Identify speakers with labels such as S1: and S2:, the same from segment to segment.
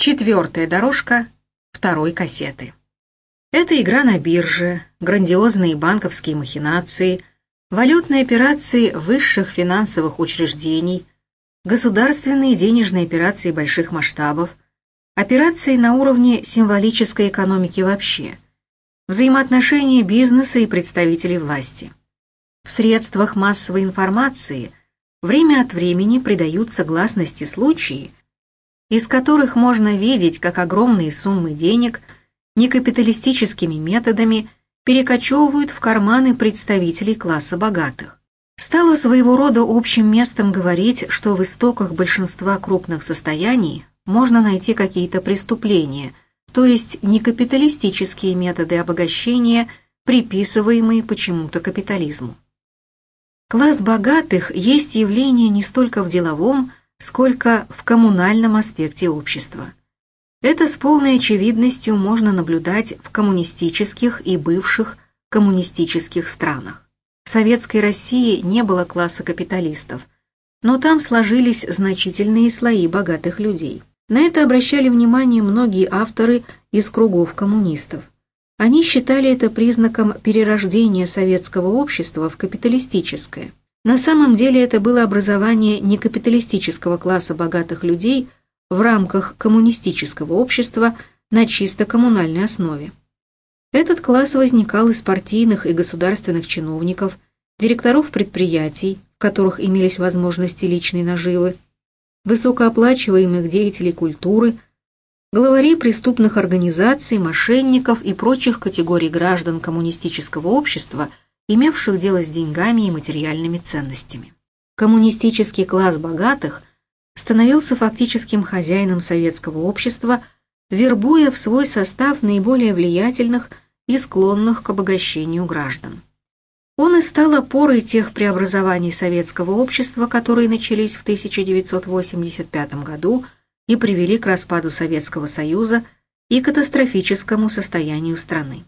S1: Четвертая дорожка второй кассеты. Это игра на бирже, грандиозные банковские махинации, валютные операции высших финансовых учреждений, государственные денежные операции больших масштабов, операции на уровне символической экономики вообще, взаимоотношения бизнеса и представителей власти. В средствах массовой информации время от времени придаются гласности случаи, из которых можно видеть, как огромные суммы денег некапиталистическими методами перекочевывают в карманы представителей класса богатых. Стало своего рода общим местом говорить, что в истоках большинства крупных состояний можно найти какие-то преступления, то есть некапиталистические методы обогащения, приписываемые почему-то капитализму. Класс богатых есть явление не столько в деловом, сколько в коммунальном аспекте общества. Это с полной очевидностью можно наблюдать в коммунистических и бывших коммунистических странах. В Советской России не было класса капиталистов, но там сложились значительные слои богатых людей. На это обращали внимание многие авторы из кругов коммунистов. Они считали это признаком перерождения советского общества в капиталистическое. На самом деле это было образование некапиталистического класса богатых людей в рамках коммунистического общества на чисто коммунальной основе. Этот класс возникал из партийных и государственных чиновников, директоров предприятий, в которых имелись возможности личной наживы, высокооплачиваемых деятелей культуры, главарей преступных организаций, мошенников и прочих категорий граждан коммунистического общества – имевших дело с деньгами и материальными ценностями. Коммунистический класс богатых становился фактическим хозяином советского общества, вербуя в свой состав наиболее влиятельных и склонных к обогащению граждан. Он и стал опорой тех преобразований советского общества, которые начались в 1985 году и привели к распаду Советского Союза и катастрофическому состоянию страны.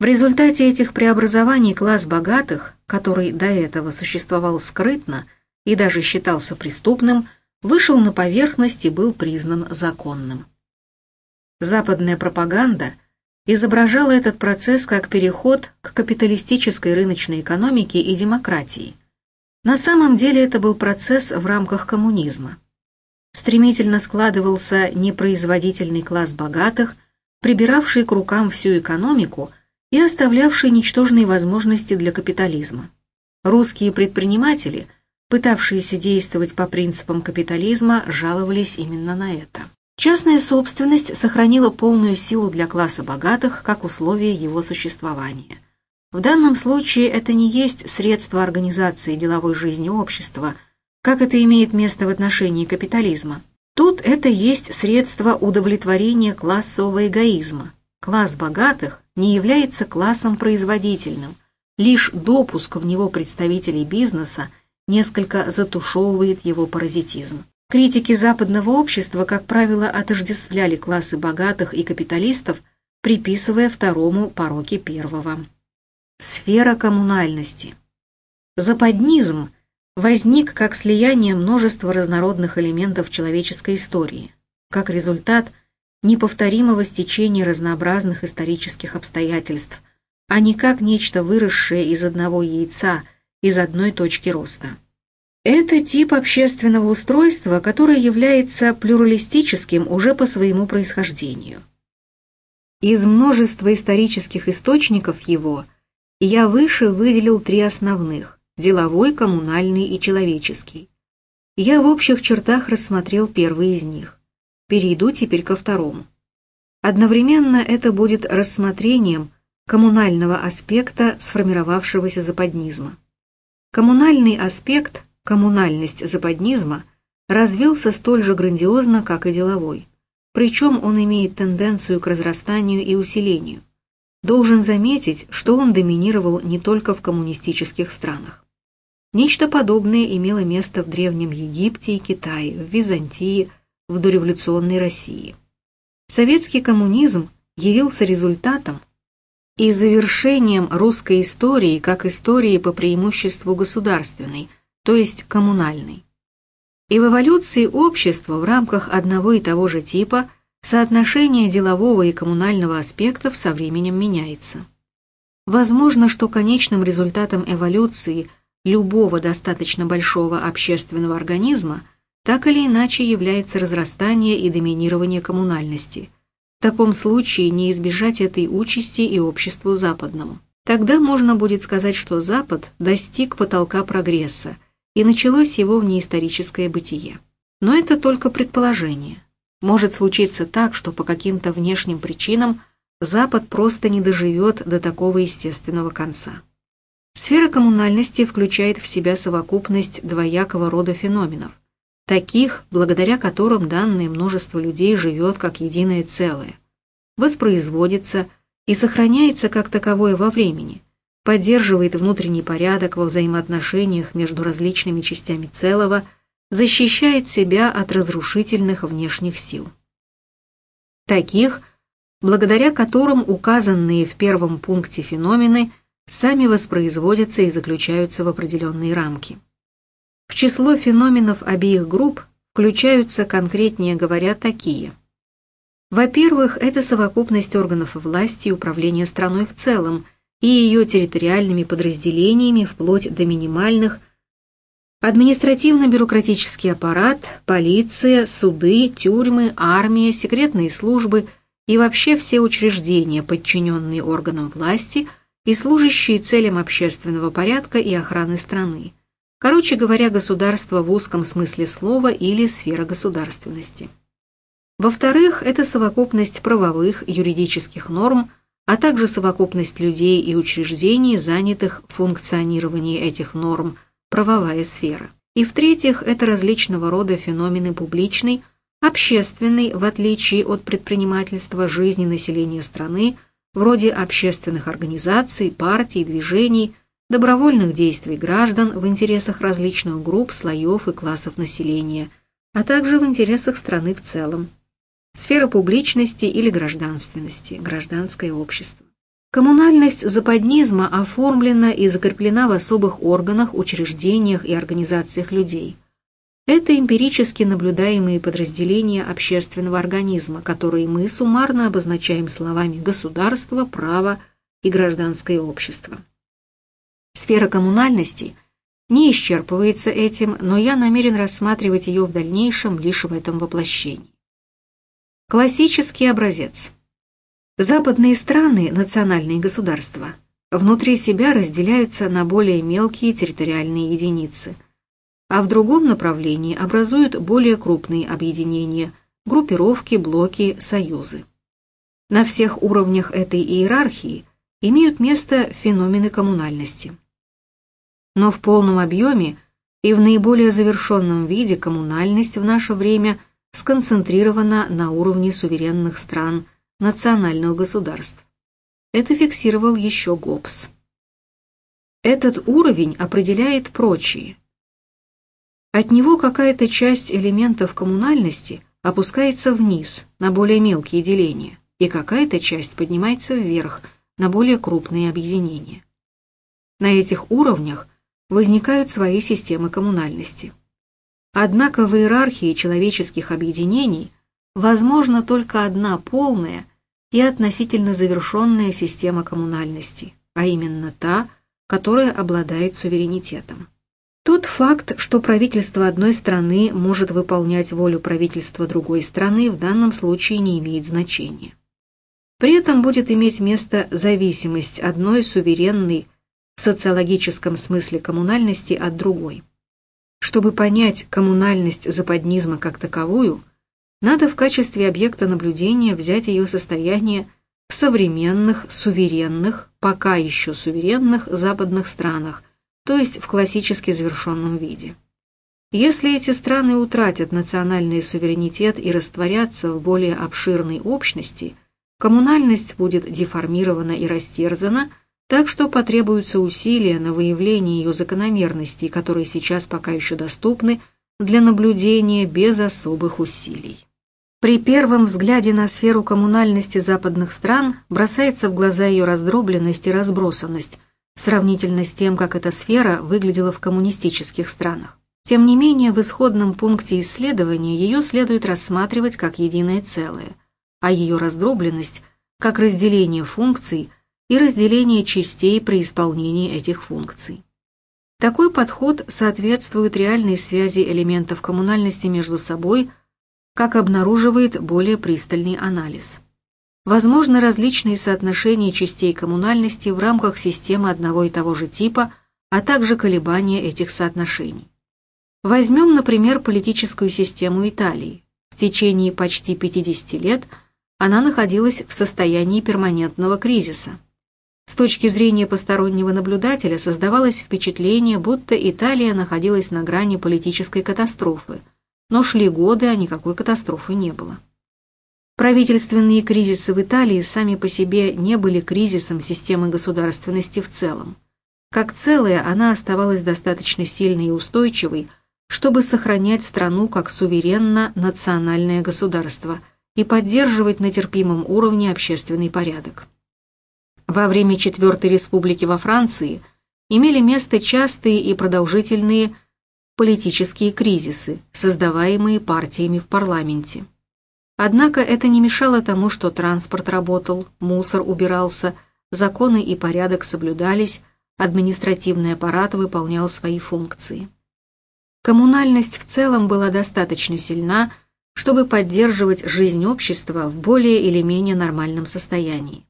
S1: В результате этих преобразований класс богатых, который до этого существовал скрытно и даже считался преступным, вышел на поверхность и был признан законным. Западная пропаганда изображала этот процесс как переход к капиталистической рыночной экономике и демократии. На самом деле это был процесс в рамках коммунизма. Стремительно складывался непроизводительный класс богатых, прибиравший к рукам всю экономику – и оставлявший ничтожные возможности для капитализма. Русские предприниматели, пытавшиеся действовать по принципам капитализма, жаловались именно на это. Частная собственность сохранила полную силу для класса богатых как условие его существования. В данном случае это не есть средство организации деловой жизни общества, как это имеет место в отношении капитализма. Тут это есть средство удовлетворения классового эгоизма. Класс богатых не является классом производительным, лишь допуск в него представителей бизнеса несколько затушевывает его паразитизм. Критики западного общества, как правило, отождествляли классы богатых и капиталистов, приписывая второму пороки первого. Сфера коммунальности. Западнизм возник как слияние множества разнородных элементов человеческой истории. Как результат – неповторимого стечения разнообразных исторических обстоятельств, а не как нечто выросшее из одного яйца, из одной точки роста. Это тип общественного устройства, которое является плюралистическим уже по своему происхождению. Из множества исторических источников его я выше выделил три основных – деловой, коммунальный и человеческий. Я в общих чертах рассмотрел первый из них. Перейду теперь ко второму. Одновременно это будет рассмотрением коммунального аспекта сформировавшегося западнизма. Коммунальный аспект, коммунальность западнизма, развился столь же грандиозно, как и деловой. Причем он имеет тенденцию к разрастанию и усилению. Должен заметить, что он доминировал не только в коммунистических странах. Нечто подобное имело место в Древнем Египте и Китае, в Византии, в дореволюционной России. Советский коммунизм явился результатом и завершением русской истории как истории по преимуществу государственной, то есть коммунальной. И в эволюции общества в рамках одного и того же типа соотношение делового и коммунального аспектов со временем меняется. Возможно, что конечным результатом эволюции любого достаточно большого общественного организма так или иначе является разрастание и доминирование коммунальности. В таком случае не избежать этой участи и обществу западному. Тогда можно будет сказать, что Запад достиг потолка прогресса, и началось его внеисторическое бытие. Но это только предположение. Может случиться так, что по каким-то внешним причинам Запад просто не доживет до такого естественного конца. Сфера коммунальности включает в себя совокупность двоякого рода феноменов, таких, благодаря которым данное множество людей живет как единое целое, воспроизводится и сохраняется как таковое во времени, поддерживает внутренний порядок во взаимоотношениях между различными частями целого, защищает себя от разрушительных внешних сил. Таких, благодаря которым указанные в первом пункте феномены сами воспроизводятся и заключаются в определенные рамки. В число феноменов обеих групп включаются, конкретнее говоря, такие – во-первых, это совокупность органов власти и управления страной в целом и ее территориальными подразделениями вплоть до минимальных административно-бюрократический аппарат, полиция, суды, тюрьмы, армия, секретные службы и вообще все учреждения, подчиненные органам власти и служащие целям общественного порядка и охраны страны. Короче говоря, государство в узком смысле слова или сфера государственности. Во-вторых, это совокупность правовых, юридических норм, а также совокупность людей и учреждений, занятых в функционировании этих норм, правовая сфера. И в-третьих, это различного рода феномены публичной, общественной, в отличие от предпринимательства жизни населения страны, вроде общественных организаций, партий, движений, добровольных действий граждан в интересах различных групп, слоев и классов населения, а также в интересах страны в целом сфера публичности или гражданственности, гражданское общество. Коммунальность западнизма оформлена и закреплена в особых органах, учреждениях и организациях людей. Это эмпирически наблюдаемые подразделения общественного организма, которые мы суммарно обозначаем словами «государство», «право» и «гражданское общество». Сфера коммунальности не исчерпывается этим, но я намерен рассматривать ее в дальнейшем лишь в этом воплощении. Классический образец. Западные страны, национальные государства, внутри себя разделяются на более мелкие территориальные единицы, а в другом направлении образуют более крупные объединения, группировки, блоки, союзы. На всех уровнях этой иерархии имеют место феномены коммунальности. Но в полном объеме и в наиболее завершенном виде коммунальность в наше время – сконцентрирована на уровне суверенных стран, национальных государств. Это фиксировал еще Гоббс. Этот уровень определяет прочие. От него какая-то часть элементов коммунальности опускается вниз, на более мелкие деления, и какая-то часть поднимается вверх, на более крупные объединения. На этих уровнях возникают свои системы коммунальности. Однако в иерархии человеческих объединений возможна только одна полная и относительно завершенная система коммунальности, а именно та, которая обладает суверенитетом. Тот факт, что правительство одной страны может выполнять волю правительства другой страны, в данном случае не имеет значения. При этом будет иметь место зависимость одной суверенной в социологическом смысле коммунальности от другой. Чтобы понять коммунальность западнизма как таковую, надо в качестве объекта наблюдения взять ее состояние в современных, суверенных, пока еще суверенных западных странах, то есть в классически завершенном виде. Если эти страны утратят национальный суверенитет и растворятся в более обширной общности, коммунальность будет деформирована и растерзана – так что потребуются усилия на выявление ее закономерностей, которые сейчас пока еще доступны для наблюдения без особых усилий. При первом взгляде на сферу коммунальности западных стран бросается в глаза ее раздробленность и разбросанность, сравнительно с тем, как эта сфера выглядела в коммунистических странах. Тем не менее, в исходном пункте исследования ее следует рассматривать как единое целое, а ее раздробленность – как разделение функций и разделение частей при исполнении этих функций. Такой подход соответствует реальной связи элементов коммунальности между собой, как обнаруживает более пристальный анализ. Возможны различные соотношения частей коммунальности в рамках системы одного и того же типа, а также колебания этих соотношений. Возьмем, например, политическую систему Италии. В течение почти 50 лет она находилась в состоянии перманентного кризиса. С точки зрения постороннего наблюдателя создавалось впечатление, будто Италия находилась на грани политической катастрофы, но шли годы, а никакой катастрофы не было. Правительственные кризисы в Италии сами по себе не были кризисом системы государственности в целом. Как целая, она оставалась достаточно сильной и устойчивой, чтобы сохранять страну как суверенно-национальное государство и поддерживать на терпимом уровне общественный порядок. Во время Четвертой Республики во Франции имели место частые и продолжительные политические кризисы, создаваемые партиями в парламенте. Однако это не мешало тому, что транспорт работал, мусор убирался, законы и порядок соблюдались, административный аппарат выполнял свои функции. Коммунальность в целом была достаточно сильна, чтобы поддерживать жизнь общества в более или менее нормальном состоянии.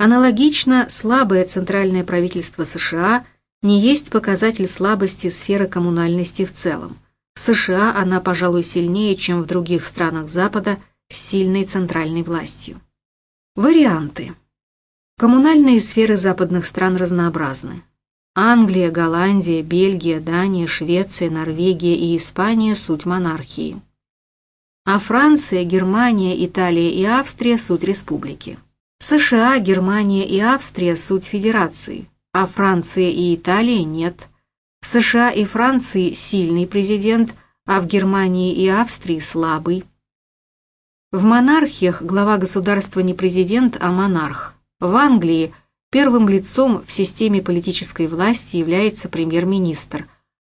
S1: Аналогично, слабое центральное правительство США не есть показатель слабости сферы коммунальности в целом. В США она, пожалуй, сильнее, чем в других странах Запада – с сильной центральной властью. Варианты. Коммунальные сферы западных стран разнообразны. Англия, Голландия, Бельгия, Дания, Швеция, Норвегия и Испания – суть монархии. А Франция, Германия, Италия и Австрия – суть республики. США, Германия и Австрия – суть федерации, а Франция и Италия – нет. В США и Франции сильный президент, а в Германии и Австрии – слабый. В монархиях глава государства не президент, а монарх. В Англии первым лицом в системе политической власти является премьер-министр,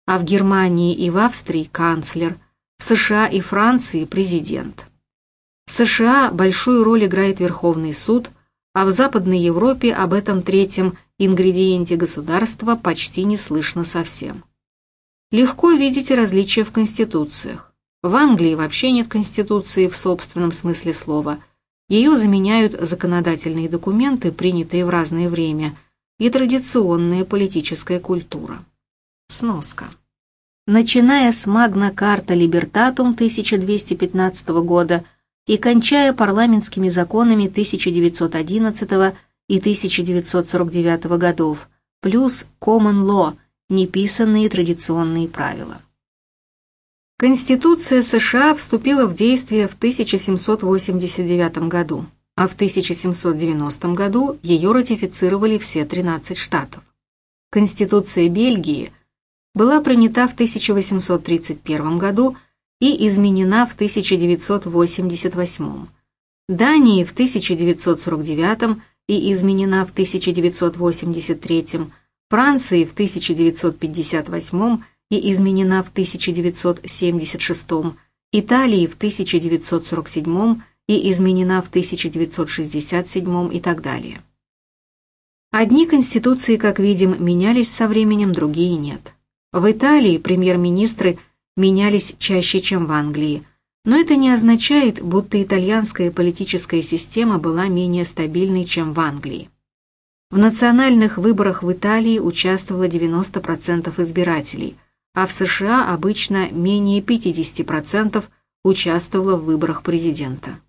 S1: а в Германии и в Австрии – канцлер, в США и Франции – президент. В США большую роль играет Верховный суд, а в Западной Европе об этом третьем ингредиенте государства почти не слышно совсем. Легко видите различия в конституциях. В Англии вообще нет конституции в собственном смысле слова. Ее заменяют законодательные документы, принятые в разное время, и традиционная политическая культура. Сноска. Начиная с Магна Карта Либертатум 1215 года и кончая парламентскими законами 1911 и 1949 годов, плюс Common Law, неписанные традиционные правила. Конституция США вступила в действие в 1789 году, а в 1790 году ее ратифицировали все 13 штатов. Конституция Бельгии была принята в 1831 году и изменена в 1988. Дании в 1949 и изменена в 1983, Франции в 1958 и изменена в 1976, Италии в 1947 и изменена в 1967 и так далее. Одни конституции, как видим, менялись со временем, другие нет. В Италии премьер-министры менялись чаще, чем в Англии, но это не означает, будто итальянская политическая система была менее стабильной, чем в Англии. В национальных выборах в Италии участвовало 90% избирателей, а в США обычно менее 50% участвовало в выборах президента.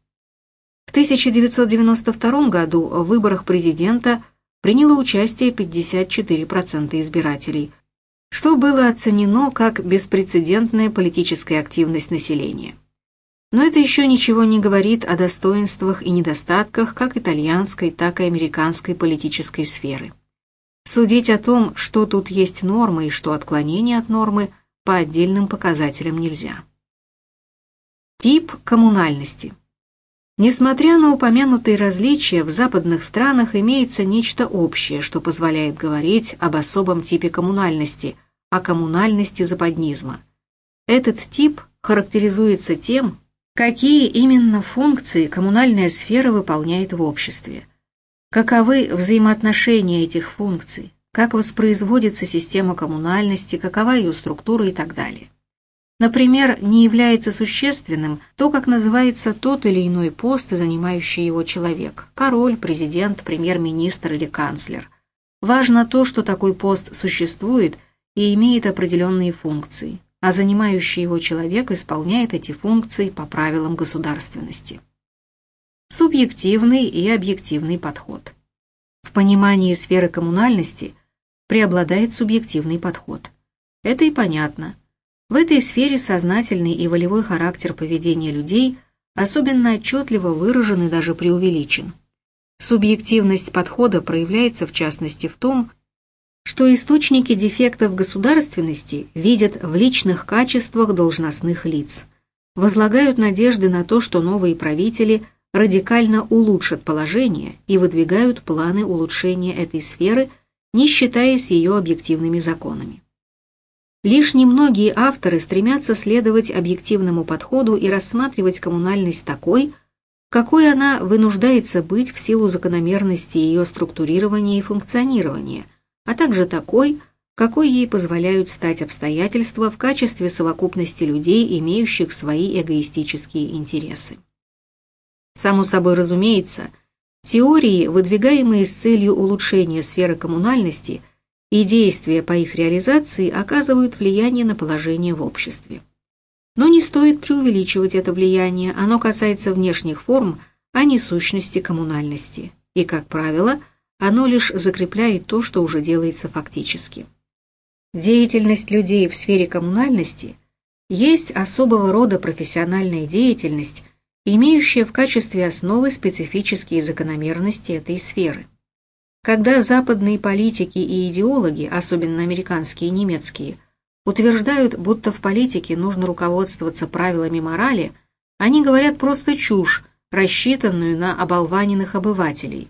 S1: В 1992 году в выборах президента приняло участие 54% избирателей, что было оценено как беспрецедентная политическая активность населения. Но это еще ничего не говорит о достоинствах и недостатках как итальянской, так и американской политической сферы. Судить о том, что тут есть нормы и что отклонение от нормы, по отдельным показателям нельзя. Тип коммунальности. Несмотря на упомянутые различия, в западных странах имеется нечто общее, что позволяет говорить об особом типе коммунальности, о коммунальности западнизма. Этот тип характеризуется тем, какие именно функции коммунальная сфера выполняет в обществе, каковы взаимоотношения этих функций, как воспроизводится система коммунальности, какова ее структура и так далее. Например, не является существенным то, как называется тот или иной пост, занимающий его человек – король, президент, премьер-министр или канцлер. Важно то, что такой пост существует и имеет определенные функции, а занимающий его человек исполняет эти функции по правилам государственности. Субъективный и объективный подход. В понимании сферы коммунальности преобладает субъективный подход. Это и понятно – в этой сфере сознательный и волевой характер поведения людей особенно отчетливо выражен и даже преувеличен. Субъективность подхода проявляется в частности в том, что источники дефектов государственности видят в личных качествах должностных лиц, возлагают надежды на то, что новые правители радикально улучшат положение и выдвигают планы улучшения этой сферы, не считаясь ее объективными законами. Лишь немногие авторы стремятся следовать объективному подходу и рассматривать коммунальность такой, какой она вынуждается быть в силу закономерности ее структурирования и функционирования, а также такой, какой ей позволяют стать обстоятельства в качестве совокупности людей, имеющих свои эгоистические интересы. Само собой разумеется, теории, выдвигаемые с целью улучшения сферы коммунальности – и действия по их реализации оказывают влияние на положение в обществе. Но не стоит преувеличивать это влияние, оно касается внешних форм, а не сущности коммунальности, и, как правило, оно лишь закрепляет то, что уже делается фактически. Деятельность людей в сфере коммунальности есть особого рода профессиональная деятельность, имеющая в качестве основы специфические закономерности этой сферы – когда западные политики и идеологи, особенно американские и немецкие, утверждают, будто в политике нужно руководствоваться правилами морали, они говорят просто чушь, рассчитанную на оболваненных обывателей.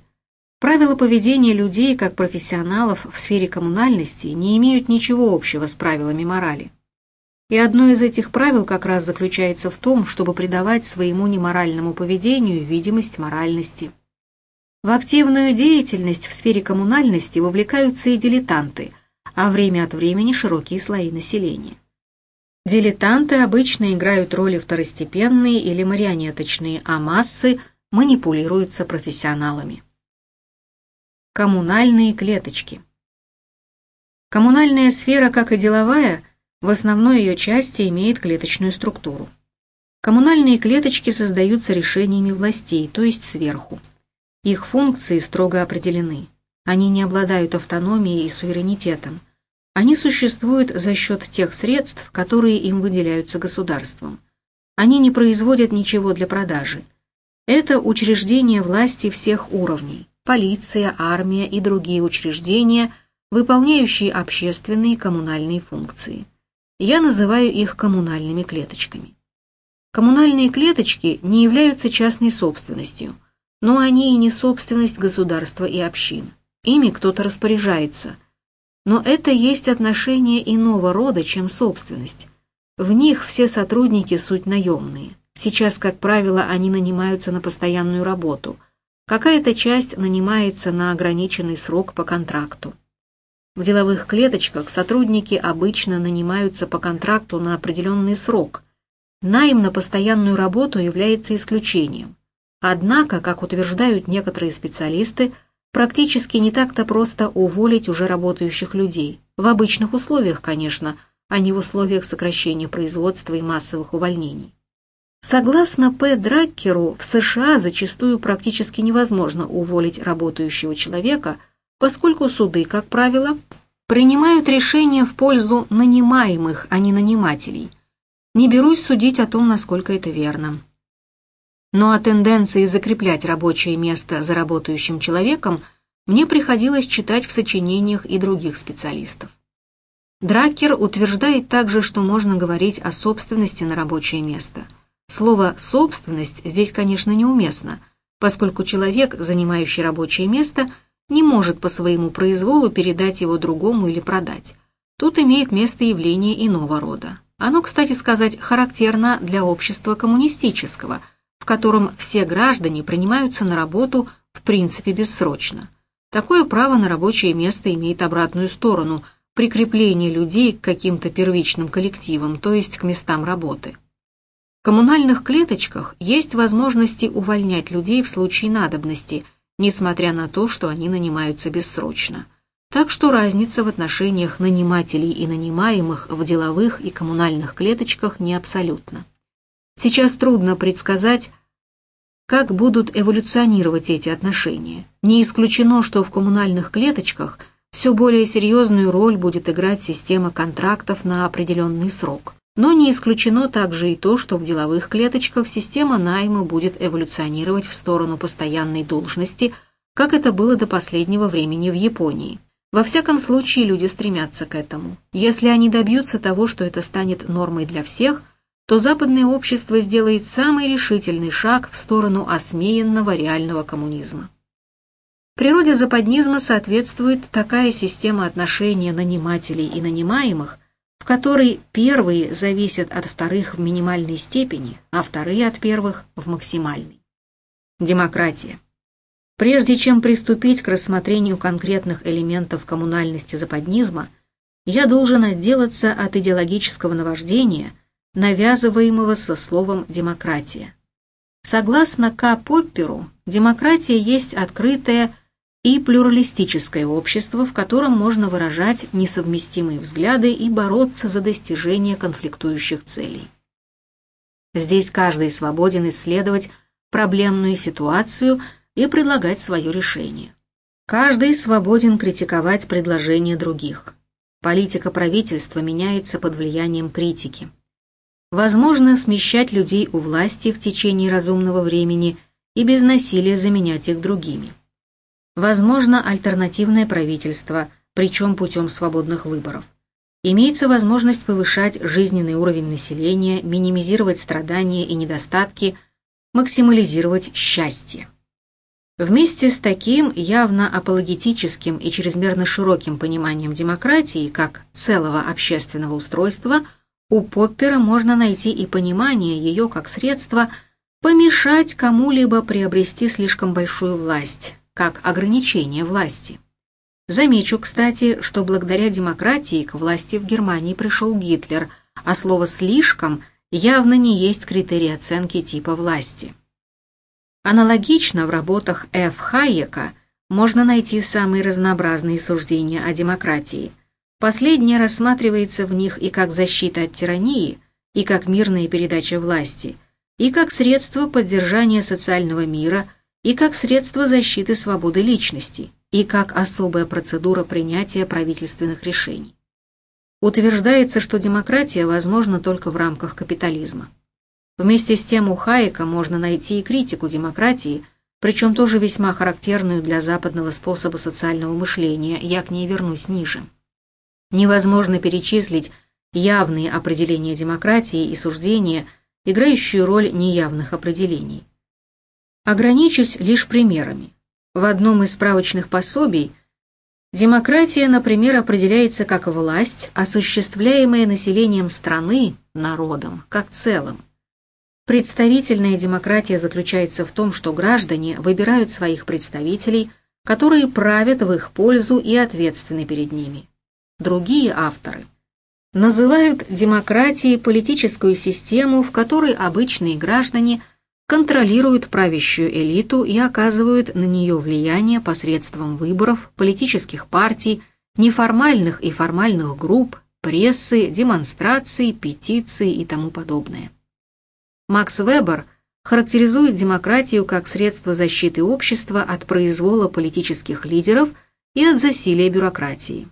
S1: Правила поведения людей как профессионалов в сфере коммунальности не имеют ничего общего с правилами морали. И одно из этих правил как раз заключается в том, чтобы придавать своему неморальному поведению видимость моральности. В активную деятельность в сфере коммунальности вовлекаются и дилетанты, а время от времени широкие слои населения. Дилетанты обычно играют роли второстепенные или марионеточные, а массы манипулируются профессионалами. Коммунальные клеточки. Коммунальная сфера, как и деловая, в основной ее части имеет клеточную структуру. Коммунальные клеточки создаются решениями властей, то есть сверху. Их функции строго определены. Они не обладают автономией и суверенитетом. Они существуют за счет тех средств, которые им выделяются государством. Они не производят ничего для продажи. Это учреждения власти всех уровней – полиция, армия и другие учреждения, выполняющие общественные и коммунальные функции. Я называю их коммунальными клеточками. Коммунальные клеточки не являются частной собственностью – но они и не собственность государства и общин. Ими кто-то распоряжается. Но это есть отношение иного рода, чем собственность. В них все сотрудники суть наемные. Сейчас, как правило, они нанимаются на постоянную работу. Какая-то часть нанимается на ограниченный срок по контракту. В деловых клеточках сотрудники обычно нанимаются по контракту на определенный срок. Найм на постоянную работу является исключением. Однако, как утверждают некоторые специалисты, практически не так-то просто уволить уже работающих людей. В обычных условиях, конечно, а не в условиях сокращения производства и массовых увольнений. Согласно П. Драккеру, в США зачастую практически невозможно уволить работающего человека, поскольку суды, как правило, принимают решения в пользу нанимаемых, а не нанимателей. Не берусь судить о том, насколько это верно но о тенденции закреплять рабочее место за работающим человеком мне приходилось читать в сочинениях и других специалистов. Дракер утверждает также, что можно говорить о собственности на рабочее место. Слово «собственность» здесь, конечно, неуместно, поскольку человек, занимающий рабочее место, не может по своему произволу передать его другому или продать. Тут имеет место явление иного рода. Оно, кстати сказать, характерно для общества коммунистического, котором все граждане принимаются на работу в принципе бессрочно. Такое право на рабочее место имеет обратную сторону – прикрепление людей к каким-то первичным коллективам, то есть к местам работы. В коммунальных клеточках есть возможности увольнять людей в случае надобности, несмотря на то, что они нанимаются бессрочно. Так что разница в отношениях нанимателей и нанимаемых в деловых и коммунальных клеточках не абсолютна. Сейчас трудно предсказать, как будут эволюционировать эти отношения. Не исключено, что в коммунальных клеточках все более серьезную роль будет играть система контрактов на определенный срок. Но не исключено также и то, что в деловых клеточках система найма будет эволюционировать в сторону постоянной должности, как это было до последнего времени в Японии. Во всяком случае, люди стремятся к этому. Если они добьются того, что это станет нормой для всех – то западное общество сделает самый решительный шаг в сторону осмеянного реального коммунизма. Природе западнизма соответствует такая система отношения нанимателей и нанимаемых, в которой первые зависят от вторых в минимальной степени, а вторые от первых в максимальной. Демократия. Прежде чем приступить к рассмотрению конкретных элементов коммунальности западнизма, я должен отделаться от идеологического наваждения – навязываемого со словом «демократия». Согласно К. Попперу, демократия есть открытое и плюралистическое общество, в котором можно выражать несовместимые взгляды и бороться за достижение конфликтующих целей. Здесь каждый свободен исследовать проблемную ситуацию и предлагать свое решение. Каждый свободен критиковать предложения других. Политика правительства меняется под влиянием критики. Возможно смещать людей у власти в течение разумного времени и без насилия заменять их другими. Возможно альтернативное правительство, причем путем свободных выборов. Имеется возможность повышать жизненный уровень населения, минимизировать страдания и недостатки, максимализировать счастье. Вместе с таким явно апологетическим и чрезмерно широким пониманием демократии как целого общественного устройства – у Поппера можно найти и понимание ее как средства помешать кому-либо приобрести слишком большую власть, как ограничение власти. Замечу, кстати, что благодаря демократии к власти в Германии пришел Гитлер, а слово «слишком» явно не есть критерий оценки типа власти. Аналогично в работах Ф. Хайека можно найти самые разнообразные суждения о демократии – Последнее рассматривается в них и как защита от тирании, и как мирная передача власти, и как средство поддержания социального мира, и как средство защиты свободы личности, и как особая процедура принятия правительственных решений. Утверждается, что демократия возможна только в рамках капитализма. Вместе с тем у Хайека можно найти и критику демократии, причем тоже весьма характерную для западного способа социального мышления, я к ней вернусь ниже. Невозможно перечислить явные определения демократии и суждения, играющие роль неявных определений. Ограничусь лишь примерами. В одном из справочных пособий демократия, например, определяется как власть, осуществляемая населением страны, народом, как целым. Представительная демократия заключается в том, что граждане выбирают своих представителей, которые правят в их пользу и ответственны перед ними другие авторы называют демократией политическую систему, в которой обычные граждане контролируют правящую элиту и оказывают на нее влияние посредством выборов, политических партий, неформальных и формальных групп, прессы, демонстраций, петиций и тому подобное. Макс Вебер характеризует демократию как средство защиты общества от произвола политических лидеров и от засилия бюрократии.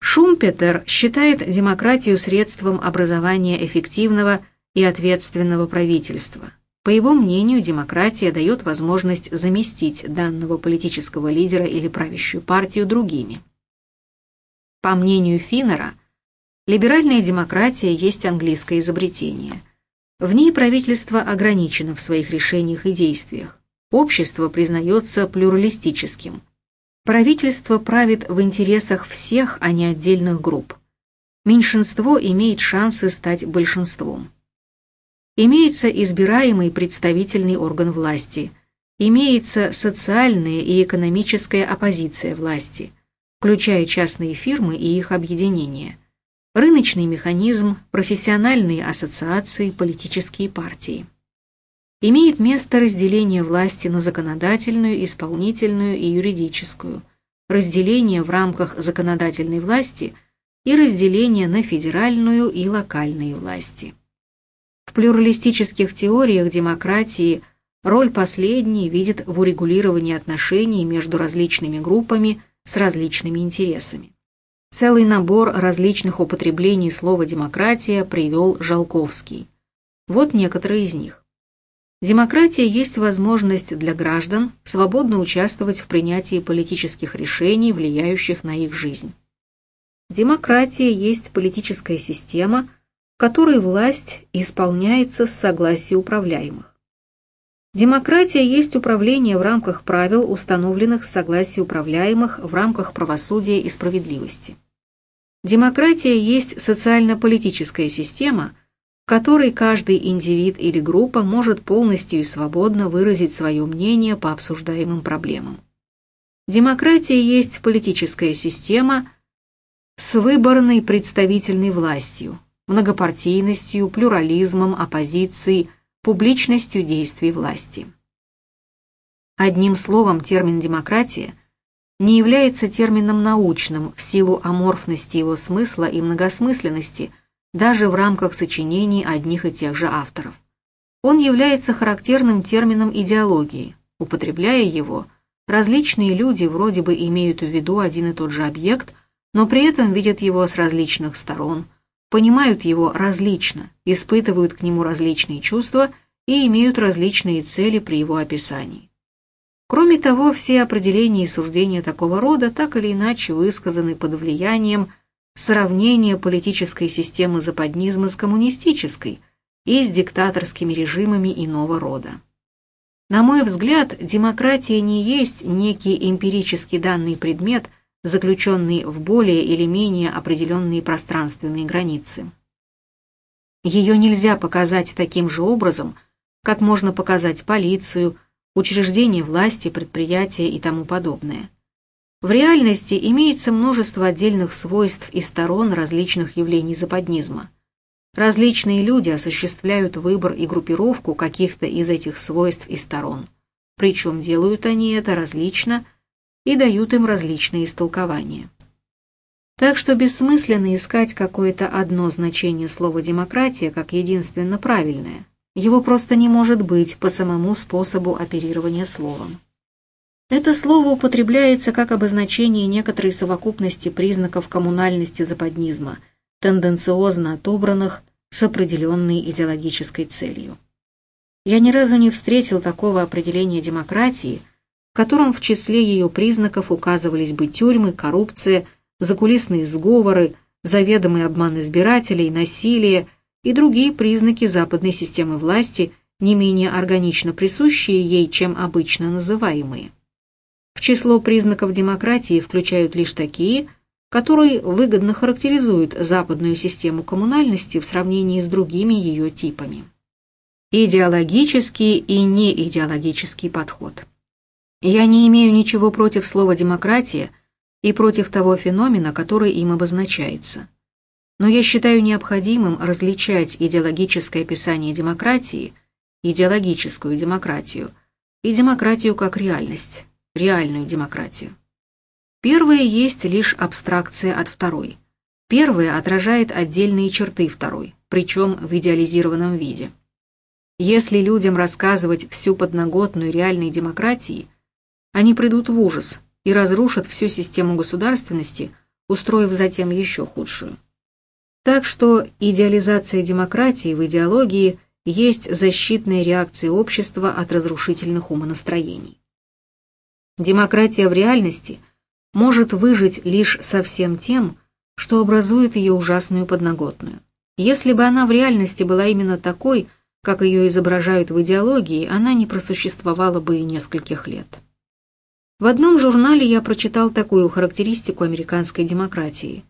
S1: Шумпетер считает демократию средством образования эффективного и ответственного правительства. По его мнению, демократия дает возможность заместить данного политического лидера или правящую партию другими. По мнению Финнера, либеральная демократия есть английское изобретение. В ней правительство ограничено в своих решениях и действиях. Общество признается плюралистическим – Правительство правит в интересах всех, а не отдельных групп. меньшинство имеет шансы стать большинством. Имеется избираемый представительный орган власти, имеется социальная и экономическая оппозиция власти, включая частные фирмы и их объединения, рыночный механизм, профессиональные ассоциации, политические партии. Имеет место разделение власти на законодательную, исполнительную и юридическую, разделение в рамках законодательной власти и разделение на федеральную и локальные власти. В плюралистических теориях демократии роль последней видит в урегулировании отношений между различными группами с различными интересами. Целый набор различных употреблений слова «демократия» привел Жалковский. Вот некоторые из них. Демократия есть возможность для граждан свободно участвовать в принятии политических решений, влияющих на их жизнь. Демократия есть политическая система – которой власть исполняется с согласия управляемых. Демократия есть управление в рамках правил, установленных с согласия управляемых в рамках правосудия и справедливости. Демократия есть социально-политическая система, в которой каждый индивид или группа может полностью и свободно выразить свое мнение по обсуждаемым проблемам. Демократия есть политическая система с выборной представительной властью, многопартийностью, плюрализмом, оппозицией, публичностью действий власти. Одним словом, термин «демократия» не является термином научным в силу аморфности его смысла и многосмысленности даже в рамках сочинений одних и тех же авторов. Он является характерным термином идеологии. Употребляя его, различные люди вроде бы имеют в виду один и тот же объект, но при этом видят его с различных сторон – понимают его различно, испытывают к нему различные чувства и имеют различные цели при его описании. Кроме того, все определения и суждения такого рода так или иначе высказаны под влиянием сравнения политической системы западнизма с коммунистической и с диктаторскими режимами иного рода. На мой взгляд, демократия не есть некий эмпирически данный предмет – заключенный в более или менее определенные пространственные границы. Ее нельзя показать таким же образом, как можно показать полицию, учреждения власти, предприятия и тому подобное. В реальности имеется множество отдельных свойств и сторон различных явлений западнизма. Различные люди осуществляют выбор и группировку каких-то из этих свойств и сторон. Причем делают они это различно – и дают им различные истолкования. Так что бессмысленно искать какое-то одно значение слова «демократия» как единственно правильное. Его просто не может быть по самому способу оперирования словом. Это слово употребляется как обозначение некоторой совокупности признаков коммунальности западнизма, тенденциозно отобранных с определенной идеологической целью. Я ни разу не встретил такого определения демократии, в котором в числе ее признаков указывались бы тюрьмы, коррупция, закулисные сговоры, заведомый обман избирателей, насилие и другие признаки западной системы власти, не менее органично присущие ей, чем обычно называемые. Число признаков демократии включают лишь такие, которые выгодно характеризуют западную систему коммунальности в сравнении с другими ее типами. Идеологический и неидеологический подход. Я не имею ничего против слова «демократия» и против того феномена, который им обозначается. Но я считаю необходимым различать идеологическое описание демократии, идеологическую демократию, и демократию как реальность, реальную демократию. Первое есть лишь абстракция от второй. Первое отражает отдельные черты второй, причем в идеализированном виде. Если людям рассказывать всю подноготную реальной демократии – они придут в ужас и разрушат всю систему государственности, устроив затем еще худшую. Так что идеализация демократии в идеологии есть защитная реакция общества от разрушительных умонастроений. Демократия в реальности может выжить лишь со всем тем, что образует ее ужасную подноготную. Если бы она в реальности была именно такой, как ее изображают в идеологии, она не просуществовала бы и нескольких лет. В одном журнале я прочитал такую характеристику американской демократии.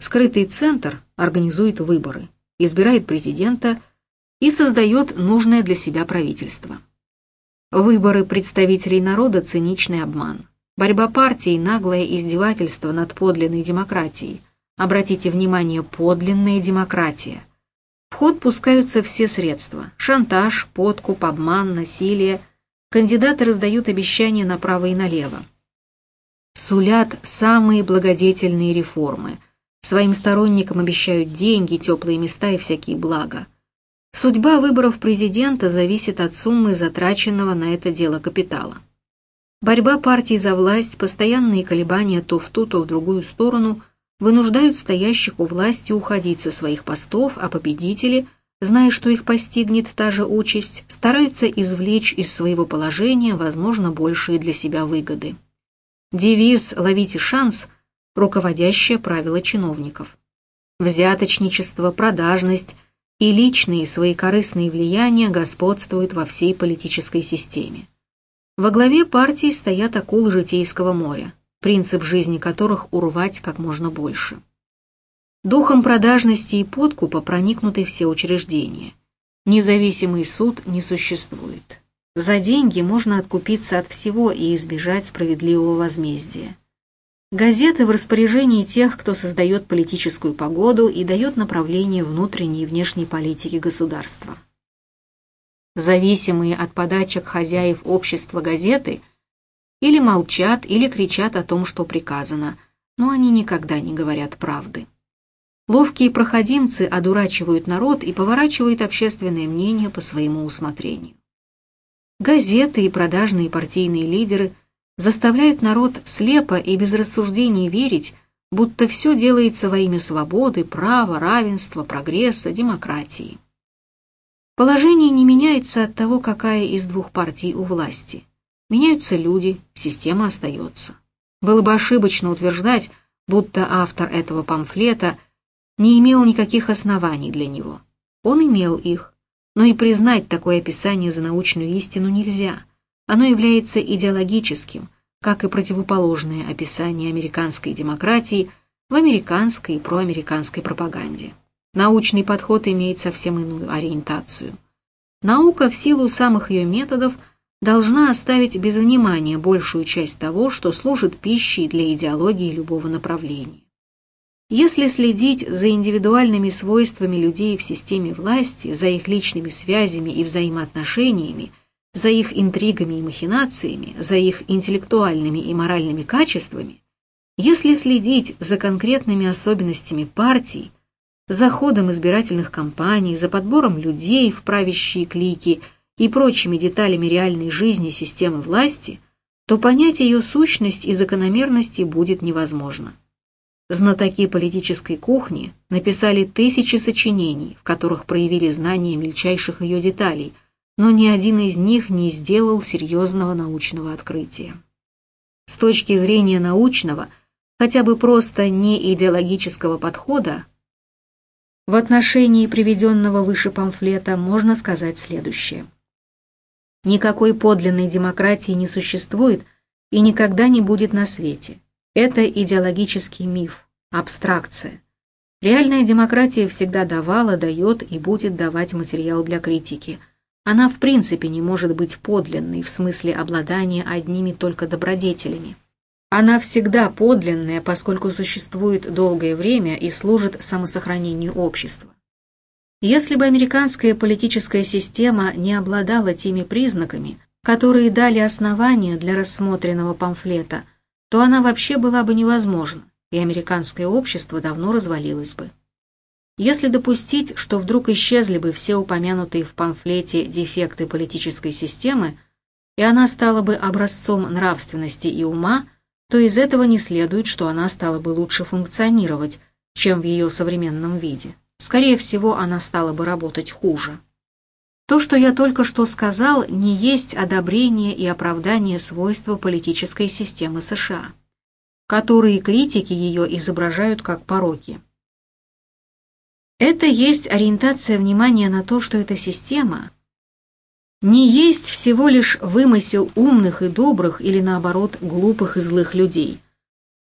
S1: Скрытый центр организует выборы, избирает президента и создает нужное для себя правительство. Выборы представителей народа – циничный обман. Борьба партий – наглое издевательство над подлинной демократией. Обратите внимание, подлинная демократия. В ход пускаются все средства – шантаж, подкуп, обман, насилие. Кандидаты раздают обещания направо и налево. Сулят самые благодетельные реформы. Своим сторонникам обещают деньги, теплые места и всякие блага. Судьба выборов президента зависит от суммы затраченного на это дело капитала. Борьба партий за власть, постоянные колебания то в ту, то в другую сторону вынуждают стоящих у власти уходить со своих постов, а победители, зная, что их постигнет та же участь, стараются извлечь из своего положения, возможно, большие для себя выгоды. Девиз «Ловите шанс» – руководящее правило чиновников. Взяточничество, продажность и личные свои корыстные влияния господствуют во всей политической системе. Во главе партии стоят акулы Житейского моря, принцип жизни которых урвать как можно больше. Духом продажности и подкупа проникнуты все учреждения. Независимый суд не существует. За деньги можно откупиться от всего и избежать справедливого возмездия. Газеты в распоряжении тех, кто создает политическую погоду и дает направление внутренней и внешней политики государства зависимые от подачек хозяев общества газеты, или молчат, или кричат о том, что приказано, но они никогда не говорят правды. Ловкие проходимцы одурачивают народ и поворачивают общественное мнение по своему усмотрению. Газеты и продажные партийные лидеры заставляют народ слепо и без рассуждений верить, будто все делается во имя свободы, права, равенства, прогресса, демократии. Положение не меняется от того, какая из двух партий у власти. Меняются люди, система остается. Было бы ошибочно утверждать, будто автор этого памфлета не имел никаких оснований для него. Он имел их, но и признать такое описание за научную истину нельзя. Оно является идеологическим, как и противоположное описание американской демократии в американской и проамериканской пропаганде. Научный подход имеет совсем иную ориентацию. Наука в силу самых ее методов должна оставить без внимания большую часть того, что служит пищей для идеологии любого направления. Если следить за индивидуальными свойствами людей в системе власти, за их личными связями и взаимоотношениями, за их интригами и махинациями, за их интеллектуальными и моральными качествами, если следить за конкретными особенностями партий, за ходом избирательных кампаний, за подбором людей в правящие клики и прочими деталями реальной жизни системы власти, то понять ее сущность и закономерности будет невозможно. Знатоки политической кухни написали тысячи сочинений, в которых проявили знания мельчайших ее деталей, но ни один из них не сделал серьезного научного открытия. С точки зрения научного, хотя бы просто не идеологического подхода, в отношении приведенного выше памфлета можно сказать следующее. Никакой подлинной демократии не существует и никогда не будет на свете. Это идеологический миф, абстракция. Реальная демократия всегда давала, дает и будет давать материал для критики. Она в принципе не может быть подлинной в смысле обладания одними только добродетелями. Она всегда подлинная, поскольку существует долгое время и служит самосохранению общества. Если бы американская политическая система не обладала теми признаками, которые дали основания для рассмотренного памфлета, то она вообще была бы невозможна, и американское общество давно развалилось бы. Если допустить, что вдруг исчезли бы все упомянутые в памфлете дефекты политической системы, и она стала бы образцом нравственности и ума, то из этого не следует, что она стала бы лучше функционировать, чем в ее современном виде. Скорее всего, она стала бы работать хуже. То, что я только что сказал, не есть одобрение и оправдание свойства политической системы США, которые критики ее изображают как пороки. Это есть ориентация внимания на то, что эта система не есть всего лишь вымысел умных и добрых или наоборот глупых и злых людей.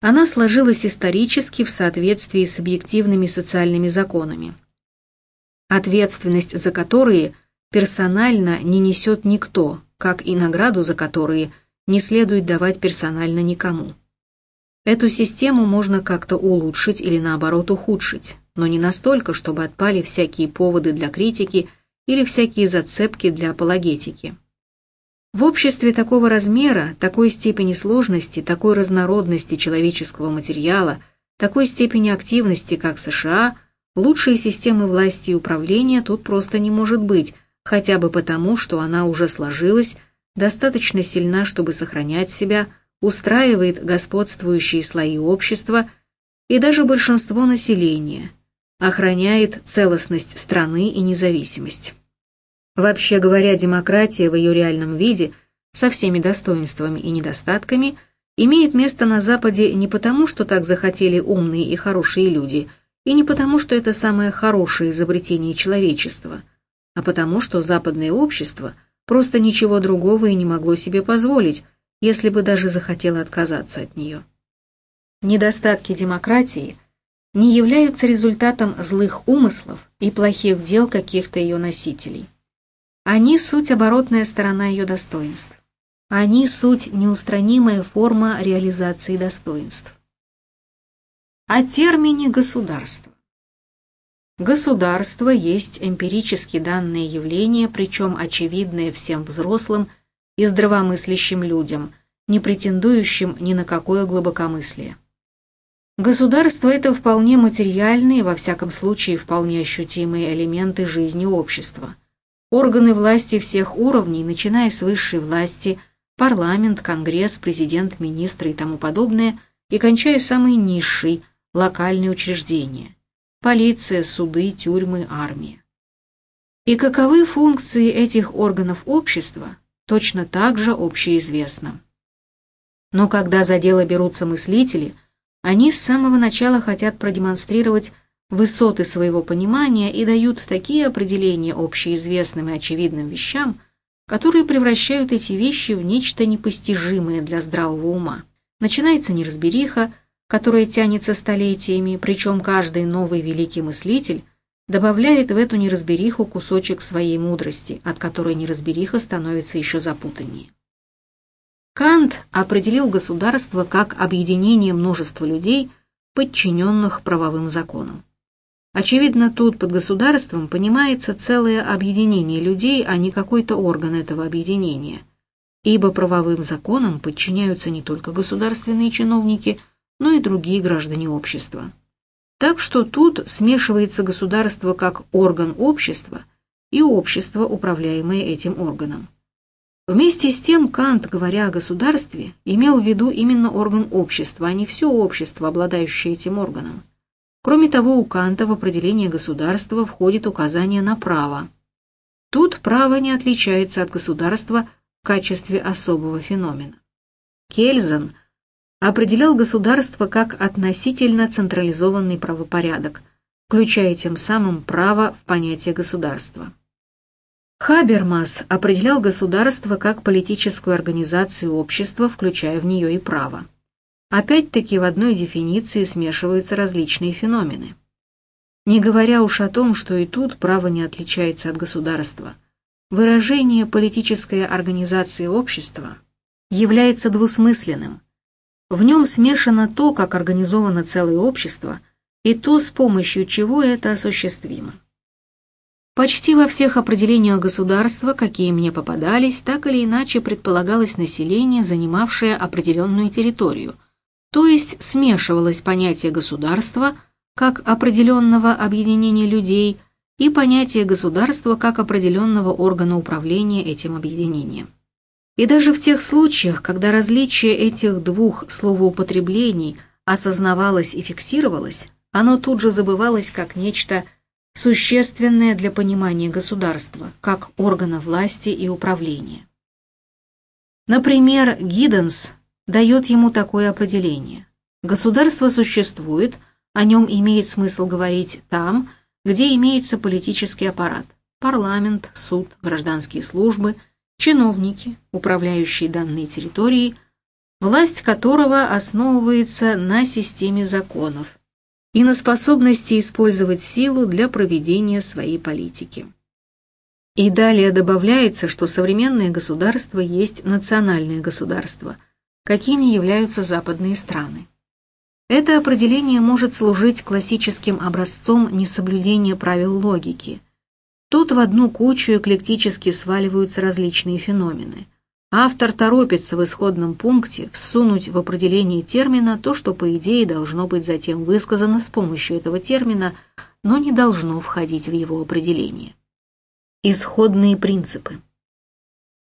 S1: Она сложилась исторически в соответствии с объективными социальными законами, ответственность за которые персонально не несет никто, как и награду за которые не следует давать персонально никому. Эту систему можно как-то улучшить или наоборот ухудшить, но не настолько, чтобы отпали всякие поводы для критики или всякие зацепки для апологетики. В обществе такого размера, такой степени сложности, такой разнородности человеческого материала, такой степени активности, как США, лучшей системы власти и управления тут просто не может быть, хотя бы потому, что она уже сложилась, достаточно сильна, чтобы сохранять себя, устраивает господствующие слои общества и даже большинство населения, охраняет целостность страны и независимость. Вообще говоря, демократия в ее реальном виде, со всеми достоинствами и недостатками, имеет место на Западе не потому, что так захотели умные и хорошие люди, и не потому, что это самое хорошее изобретение человечества, а потому, что западное общество просто ничего другого и не могло себе позволить, если бы даже захотело отказаться от нее. Недостатки демократии не являются результатом злых умыслов и плохих дел каких-то ее носителей. Они – суть оборотная сторона ее достоинств. Они – суть неустранимая форма реализации достоинств. О термине «государство». Государство есть эмпирически данное явление, причем очевидное всем взрослым и здравомыслящим людям, не претендующим ни на какое глубокомыслие. Государство – это вполне материальные, во всяком случае вполне ощутимые элементы жизни общества – Органы власти всех уровней, начиная с высшей власти, парламент, конгресс, президент, министры и тому подобное, и кончая самой низшей, локальные учреждения, полиция, суды, тюрьмы, армия. И каковы функции этих органов общества, точно так же общеизвестно. Но когда за дело берутся мыслители, они с самого начала хотят продемонстрировать высоты своего понимания и дают такие определения общеизвестным и очевидным вещам, которые превращают эти вещи в нечто непостижимое для здравого ума. Начинается неразбериха, которая тянется столетиями, причем каждый новый великий мыслитель добавляет в эту неразбериху кусочек своей мудрости, от которой неразбериха становится еще запутаннее. Кант определил государство как объединение множества людей, подчиненных правовым законам. Очевидно, тут под государством понимается целое объединение людей, а не какой-то орган этого объединения. Ибо правовым законам подчиняются не только государственные чиновники, но и другие граждане общества. Так что тут смешивается государство как орган общества и общество, управляемое этим органом. Вместе с тем Кант, говоря о государстве, имел в виду именно орган общества, а не все общество, обладающее этим органом. Кроме того, у Канта в определение государства входит указание на право. Тут право не отличается от государства в качестве особого феномена. Кельзен определял государство как относительно централизованный правопорядок, включая тем самым право в понятие государства. Хабермас определял государство как политическую организацию общества, включая в нее и право. Опять-таки в одной дефиниции смешиваются различные феномены. Не говоря уж о том, что и тут право не отличается от государства. Выражение «политическая организация общества» является двусмысленным. В нем смешано то, как организовано целое общество, и то, с помощью чего это осуществимо. Почти во всех определениях государства, какие мне попадались, так или иначе предполагалось население, занимавшее определенную территорию – то есть смешивалось понятие государства как определенного объединения людей и понятие государства как определенного органа управления этим объединением. И даже в тех случаях, когда различие этих двух словоупотреблений осознавалось и фиксировалось, оно тут же забывалось как нечто существенное для понимания государства, как органа власти и управления. Например, Гидденс дает ему такое определение. Государство существует, о нем имеет смысл говорить там, где имеется политический аппарат, парламент, суд, гражданские службы, чиновники, управляющие данной территорией, власть которого основывается на системе законов и на способности использовать силу для проведения своей политики. И далее добавляется, что современное государство есть национальное государство, какими являются западные страны. Это определение может служить классическим образцом несоблюдения правил логики. Тут в одну кучу эклектически сваливаются различные феномены. Автор торопится в исходном пункте всунуть в определение термина то, что по идее должно быть затем высказано с помощью этого термина, но не должно входить в его определение. Исходные принципы.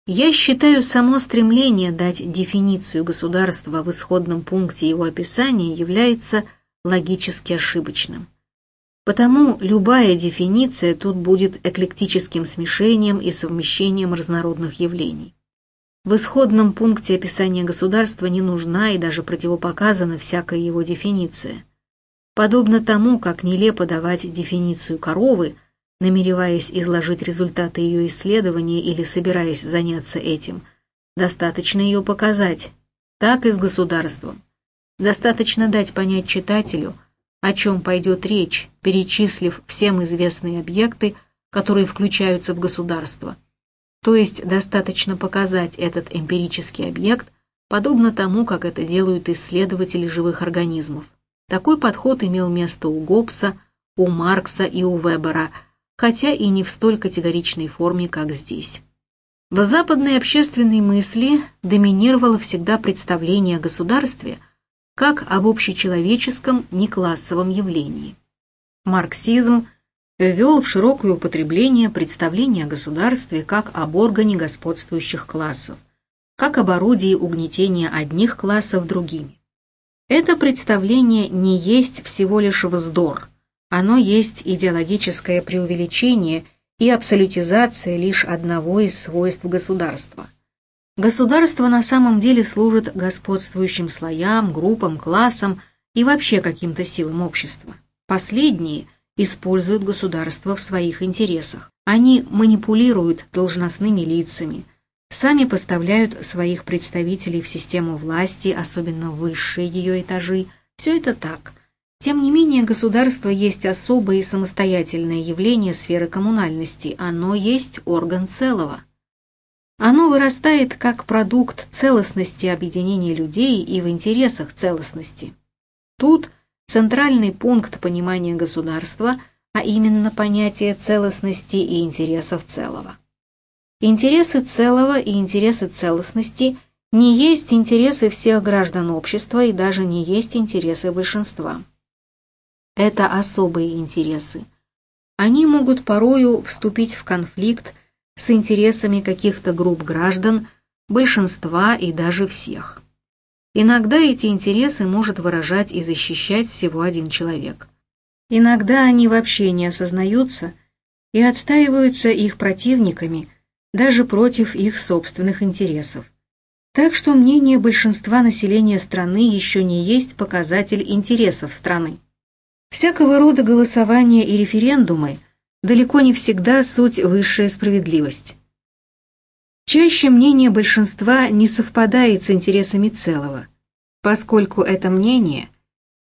S1: Я считаю само стремление дать дефиницию государства в исходном пункте его описания является логически ошибочным. Потому любая дефиниция тут будет эклектическим смешением и совмещением разнородных явлений. В исходном пункте описания государства не нужна и даже противопоказана всякая его дефиниция. Подобно тому, как нелепо давать дефиницию коровы – намереваясь изложить результаты ее исследования или собираясь заняться этим. Достаточно ее показать. Так и с государством. Достаточно дать понять читателю, о чем пойдет речь, перечислив всем известные объекты, которые включаются в государство. То есть достаточно показать этот эмпирический объект, подобно тому, как это делают исследователи живых организмов. Такой подход имел место у Гоббса, у Маркса и у Вебера – хотя и не в столь категоричной форме, как здесь. В западной общественной мысли доминировало всегда представление о государстве как об общечеловеческом неклассовом явлении. Марксизм ввел в широкое употребление представление о государстве как об органе господствующих классов, как об орудии угнетения одних классов другими. Это представление не есть всего лишь вздор – оно есть идеологическое преувеличение и абсолютизация лишь одного из свойств государства. Государство на самом деле служит господствующим слоям, группам, классам и вообще каким-то силам общества. Последние используют государство в своих интересах. Они манипулируют должностными лицами, сами поставляют своих представителей в систему власти, особенно высшие ее этажи. Все это так – тем не менее, государство есть особое и самостоятельное явление сферы коммунальности, оно есть орган целого. Оно вырастает как продукт целостности объединения людей и в интересах целостности. Тут центральный пункт понимания государства, а именно понятие целостности и интересов целого. Интересы целого и интересы целостности не есть интересы всех граждан общества и даже не есть интересы большинства. Это особые интересы. Они могут порою вступить в конфликт с интересами каких-то групп граждан, большинства и даже всех. Иногда эти интересы может выражать и защищать всего один человек. Иногда они вообще не осознаются и отстаиваются их противниками даже против их собственных интересов. Так что мнение большинства населения страны еще не есть показатель интересов страны. Всякого рода голосования и референдумы далеко не всегда суть высшая справедливость. Чаще мнение большинства не совпадает с интересами целого, поскольку это мнение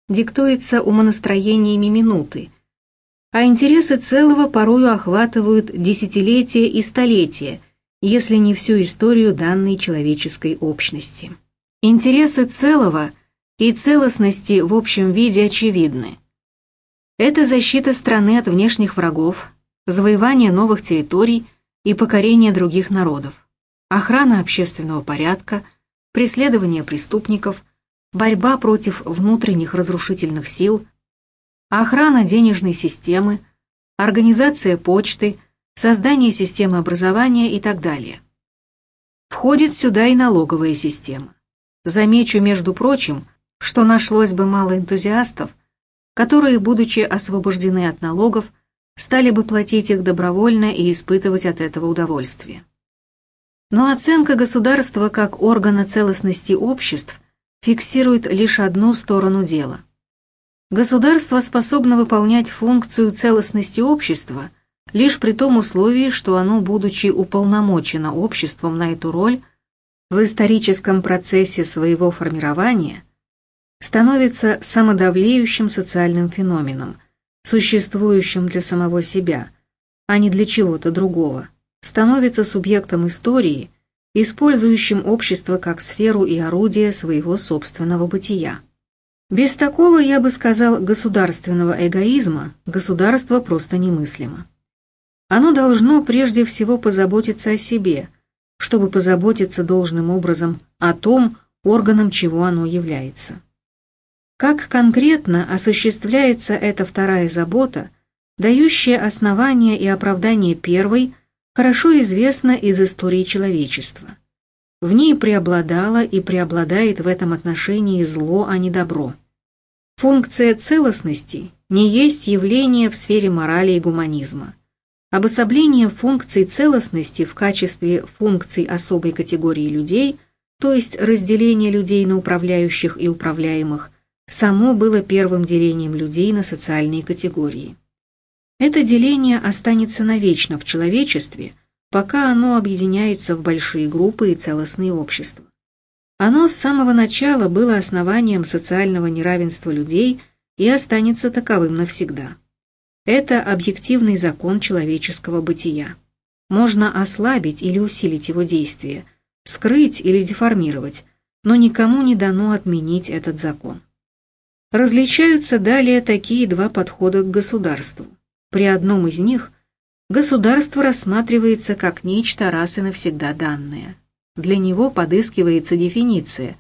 S1: диктуется умонастроениями минуты, а интересы целого порою охватывают десятилетия и столетия, если не всю историю данной человеческой общности. Интересы целого и целостности в общем виде очевидны. Это защита страны от внешних врагов, завоевание новых территорий и покорение других народов, охрана общественного порядка, преследование преступников, борьба против внутренних разрушительных сил, охрана денежной системы, организация почты, создание системы образования и так далее. Входит сюда и налоговая система. Замечу, между прочим, что нашлось бы мало энтузиастов, которые, будучи освобождены от налогов, стали бы платить их добровольно и испытывать от этого удовольствие. Но оценка государства как органа целостности обществ фиксирует лишь одну сторону дела. Государство способно выполнять функцию целостности общества лишь при том условии, что оно, будучи уполномочено обществом на эту роль, в историческом процессе своего формирования становится самодавлеющим социальным феноменом, существующим для самого себя, а не для чего-то другого, становится субъектом истории, использующим общество как сферу и орудие своего собственного бытия. Без такого, я бы сказал, государственного эгоизма государство просто немыслимо. Оно должно прежде всего позаботиться о себе, чтобы позаботиться должным образом о том, органом чего оно является. Как конкретно осуществляется эта вторая забота, дающая основание и оправдание первой, хорошо известно из истории человечества. В ней преобладало и преобладает в этом отношении зло, а не добро. Функция целостности не есть явление в сфере морали и гуманизма. Обособление функций целостности в качестве функций особой категории людей, то есть разделение людей на управляющих и управляемых, само было первым делением людей на социальные категории. Это деление останется навечно в человечестве, пока оно объединяется в большие группы и целостные общества. Оно с самого начала было основанием социального неравенства людей и останется таковым навсегда. Это объективный закон человеческого бытия. Можно ослабить или усилить его действие, скрыть или деформировать, но никому не дано отменить этот закон. Различаются далее такие два подхода к государству. При одном из них государство рассматривается как нечто раз и навсегда данное. Для него подыскивается дефиниция,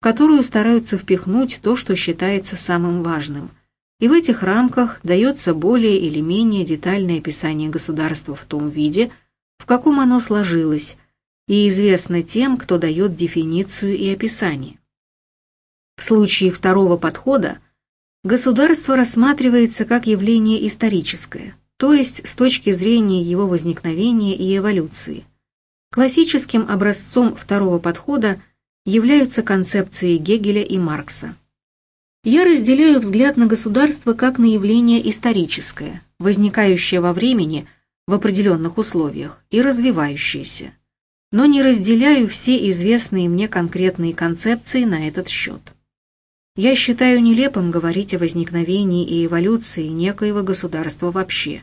S1: в которую стараются впихнуть то, что считается самым важным – и в этих рамках дается более или менее детальное описание государства в том виде, в каком оно сложилось, и известно тем, кто дает дефиницию и описание. В случае второго подхода государство рассматривается как явление историческое, то есть с точки зрения его возникновения и эволюции. Классическим образцом второго подхода являются концепции Гегеля и Маркса. Я разделяю взгляд на государство как на явление историческое, возникающее во времени в определенных условиях и развивающееся, но не разделяю все известные мне конкретные концепции на этот счет. Я считаю нелепым говорить о возникновении и эволюции некоего государства вообще.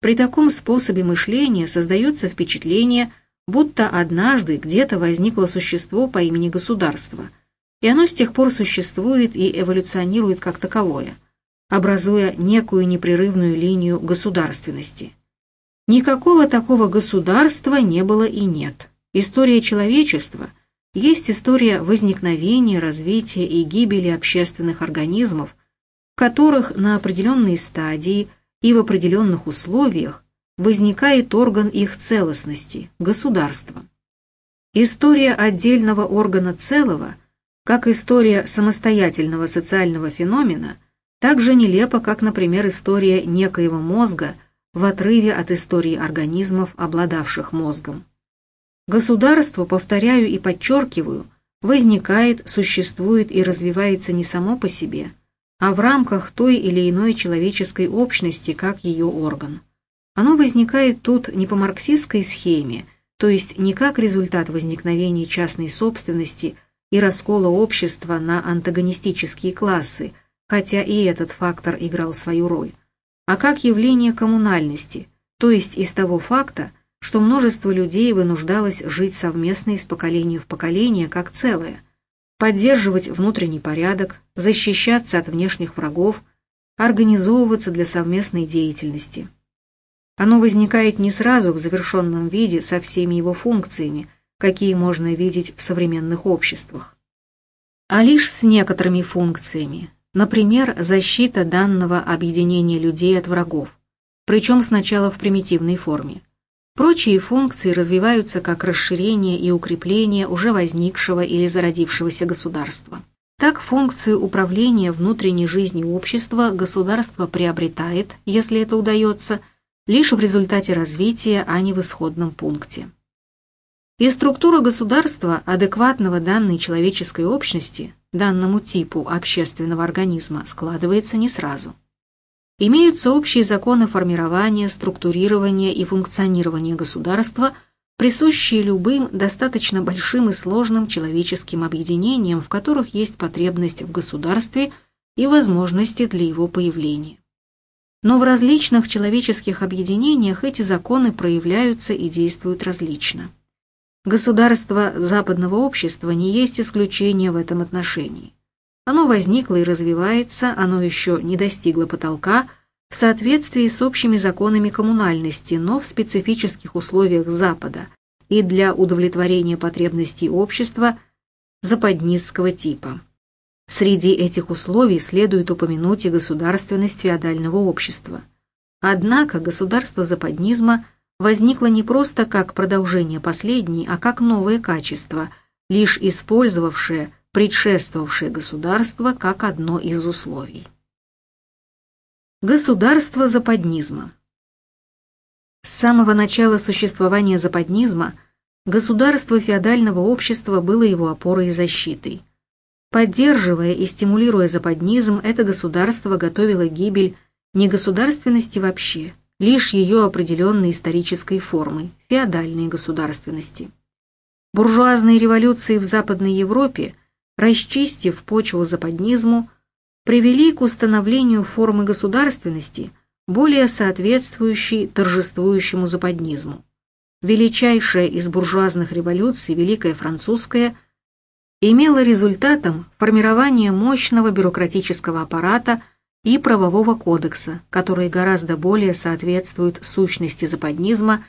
S1: При таком способе мышления создается впечатление, будто однажды где-то возникло существо по имени государство – и оно с тех пор существует и эволюционирует как таковое, образуя некую непрерывную линию государственности. Никакого такого государства не было и нет. История человечества есть история возникновения, развития и гибели общественных организмов, в которых на определенной стадии и в определенных условиях возникает орган их целостности – государство. История отдельного органа целого – как история самостоятельного социального феномена так же нелепа, как, например, история некоего мозга в отрыве от истории организмов, обладавших мозгом. Государство, повторяю и подчеркиваю, возникает, существует и развивается не само по себе, а в рамках той или иной человеческой общности, как ее орган. Оно возникает тут не по марксистской схеме, то есть не как результат возникновения частной собственности – и раскола общества на антагонистические классы, хотя и этот фактор играл свою роль, а как явление коммунальности, то есть из того факта, что множество людей вынуждалось жить совместно из поколения в поколение как целое, поддерживать внутренний порядок, защищаться от внешних врагов, организовываться для совместной деятельности. Оно возникает не сразу в завершенном виде со всеми его функциями – какие можно видеть в современных обществах, а лишь с некоторыми функциями, например, защита данного объединения людей от врагов, причем сначала в примитивной форме. Прочие функции развиваются как расширение и укрепление уже возникшего или зародившегося государства. Так функцию управления внутренней жизнью общества государство приобретает, если это удается, лишь в результате развития, а не в исходном пункте. И структура государства, адекватного данной человеческой общности, данному типу общественного организма, складывается не сразу. Имеются общие законы формирования, структурирования и функционирования государства, присущие любым достаточно большим и сложным человеческим объединениям, в которых есть потребность в государстве и возможности для его появления. Но в различных человеческих объединениях эти законы проявляются и действуют различно. Государство западного общества не есть исключение в этом отношении. Оно возникло и развивается, оно еще не достигло потолка в соответствии с общими законами коммунальности, но в специфических условиях Запада и для удовлетворения потребностей общества западнистского типа. Среди этих условий следует упомянуть и государственность феодального общества. Однако государство западнизма возникло не просто как продолжение последней, а как новое качество, лишь использовавшее предшествовавшее государство как одно из условий. Государство западнизма С самого начала существования западнизма государство феодального общества было его опорой и защитой – Поддерживая и стимулируя западнизм, это государство готовило гибель не государственности вообще, лишь ее определенной исторической формы – феодальной государственности. Буржуазные революции в Западной Европе, расчистив почву западнизму, привели к установлению формы государственности, более соответствующей торжествующему западнизму. Величайшая из буржуазных революций, Великая Французская – имело результатом формирование мощного бюрократического аппарата и правового кодекса, которые гораздо более соответствуют сущности западнизма,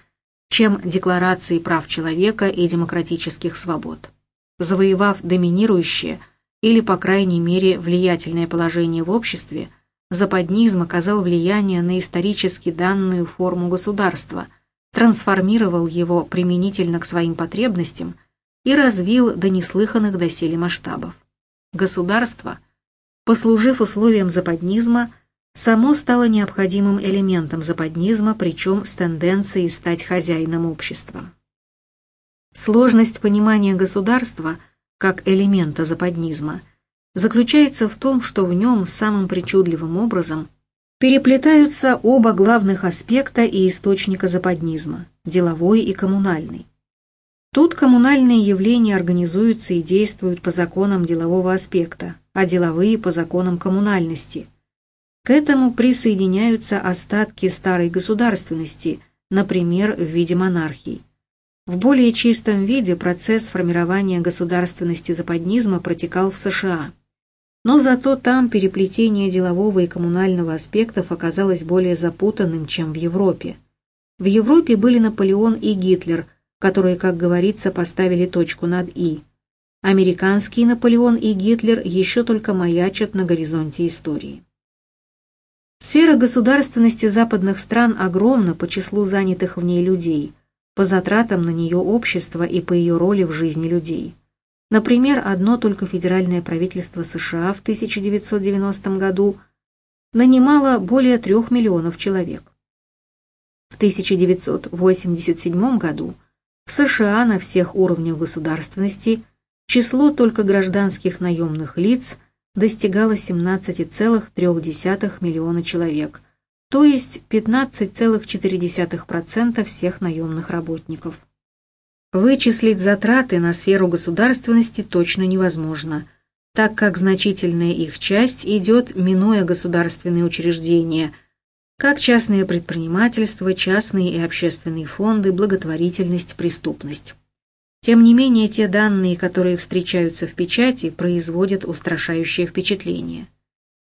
S1: чем декларации прав человека и демократических свобод. Завоевав доминирующее или, по крайней мере, влиятельное положение в обществе, западнизм оказал влияние на исторически данную форму государства, трансформировал его применительно к своим потребностям – и развил до неслыханных доселе масштабов. Государство, послужив условием западнизма, само стало необходимым элементом западнизма, причем с тенденцией стать хозяином общества. Сложность понимания государства как элемента западнизма заключается в том, что в нем самым причудливым образом переплетаются оба главных аспекта и источника западнизма – деловой и коммунальный. Тут коммунальные явления организуются и действуют по законам делового аспекта, а деловые по законам коммунальности. К этому присоединяются остатки старой государственности, например, в виде монархии. В более чистом виде процесс формирования государственности западнизма протекал в США. Но зато там переплетение делового и коммунального аспектов оказалось более запутанным, чем в Европе. В Европе были Наполеон и Гитлер – которые, как говорится, поставили точку над «и». Американский Наполеон и Гитлер еще только маячат на горизонте истории. Сфера государственности западных стран огромна по числу занятых в ней людей, по затратам на нее общества и по ее роли в жизни людей. Например, одно только федеральное правительство США в 1990 году нанимало более трех миллионов человек. В 1987 году в США на всех уровнях государственности число только гражданских наемных лиц достигало 17,3 миллиона человек, то есть 15,4% всех наемных работников. Вычислить затраты на сферу государственности точно невозможно, так как значительная их часть идет, минуя государственные учреждения – как частное предпринимательство, частные и общественные фонды, благотворительность, преступность. Тем не менее, те данные, которые встречаются в печати, производят устрашающее впечатление.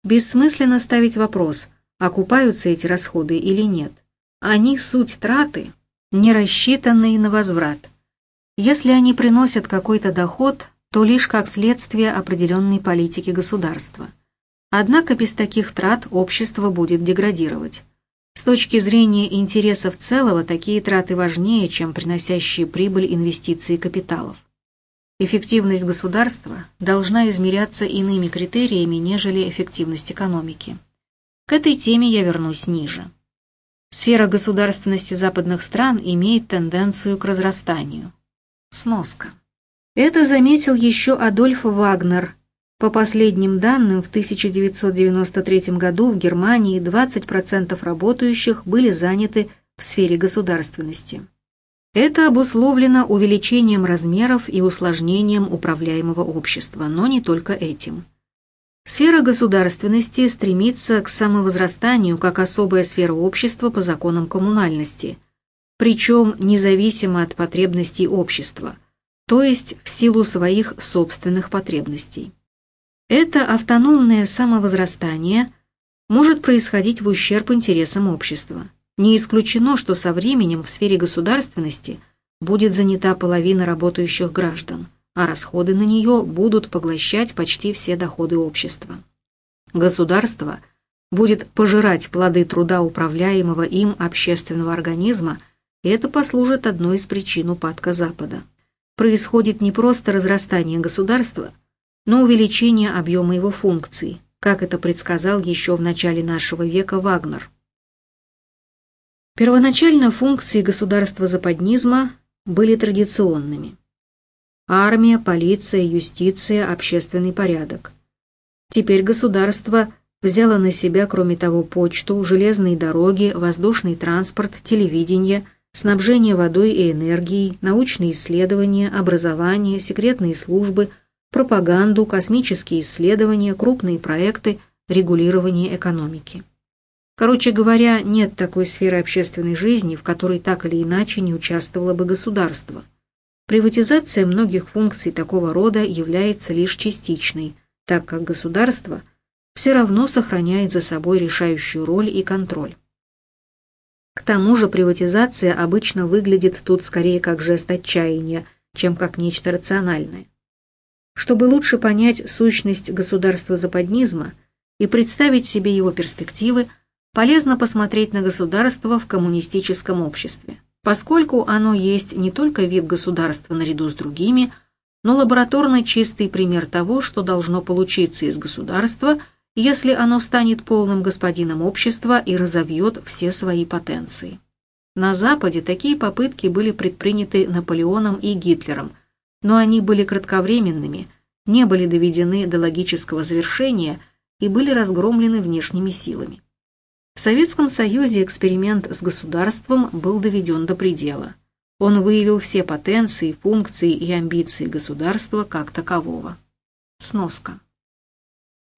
S1: Бессмысленно ставить вопрос, окупаются эти расходы или нет. Они суть траты, не рассчитанные на возврат. Если они приносят какой-то доход, то лишь как следствие определенной политики государства – Однако без таких трат общество будет деградировать. С точки зрения интересов целого, такие траты важнее, чем приносящие прибыль инвестиции капиталов. Эффективность государства должна измеряться иными критериями, нежели эффективность экономики. К этой теме я вернусь ниже. Сфера государственности западных стран имеет тенденцию к разрастанию. Сноска. Это заметил еще Адольф Вагнер по последним данным, в 1993 году в Германии 20% работающих были заняты в сфере государственности. Это обусловлено увеличением размеров и усложнением управляемого общества, но не только этим. Сфера государственности стремится к самовозрастанию как особая сфера общества по законам коммунальности, причем независимо от потребностей общества, то есть в силу своих собственных потребностей. Это автономное самовозрастание может происходить в ущерб интересам общества. Не исключено, что со временем в сфере государственности будет занята половина работающих граждан, а расходы на нее будут поглощать почти все доходы общества. Государство будет пожирать плоды труда управляемого им общественного организма, и это послужит одной из причин упадка Запада. Происходит не просто разрастание государства, но увеличение объема его функций, как это предсказал еще в начале нашего века Вагнер. Первоначально функции государства западнизма были традиционными. Армия, полиция, юстиция, общественный порядок. Теперь государство взяло на себя, кроме того, почту, железные дороги, воздушный транспорт, телевидение, снабжение водой и энергией, научные исследования, образование, секретные службы, пропаганду, космические исследования, крупные проекты, регулирование экономики. Короче говоря, нет такой сферы общественной жизни, в которой так или иначе не участвовало бы государство. Приватизация многих функций такого рода является лишь частичной, так как государство все равно сохраняет за собой решающую роль и контроль. К тому же приватизация обычно выглядит тут скорее как жест отчаяния, чем как нечто рациональное. Чтобы лучше понять сущность государства западнизма и представить себе его перспективы, полезно посмотреть на государство в коммунистическом обществе, поскольку оно есть не только вид государства наряду с другими, но лабораторно чистый пример того, что должно получиться из государства, если оно станет полным господином общества и разовьет все свои потенции. На Западе такие попытки были предприняты Наполеоном и Гитлером, но они были кратковременными, не были доведены до логического завершения и были разгромлены внешними силами. В Советском Союзе эксперимент с государством был доведен до предела. Он выявил все потенции, функции и амбиции государства как такового. Сноска.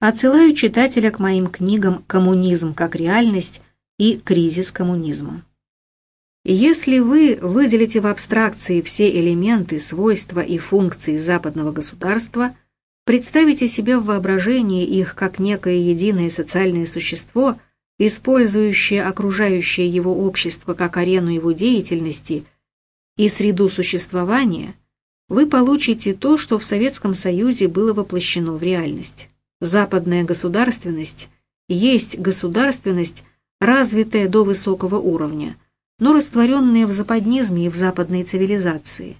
S1: Отсылаю читателя к моим книгам «Коммунизм как реальность» и «Кризис коммунизма». Если вы выделите в абстракции все элементы, свойства и функции западного государства, представите себе в воображении их как некое единое социальное существо – использующее окружающее его общество как арену его деятельности и среду существования, вы получите то, что в Советском Союзе было воплощено в реальность. Западная государственность есть государственность, развитая до высокого уровня, но растворенная в западнизме и в западной цивилизации.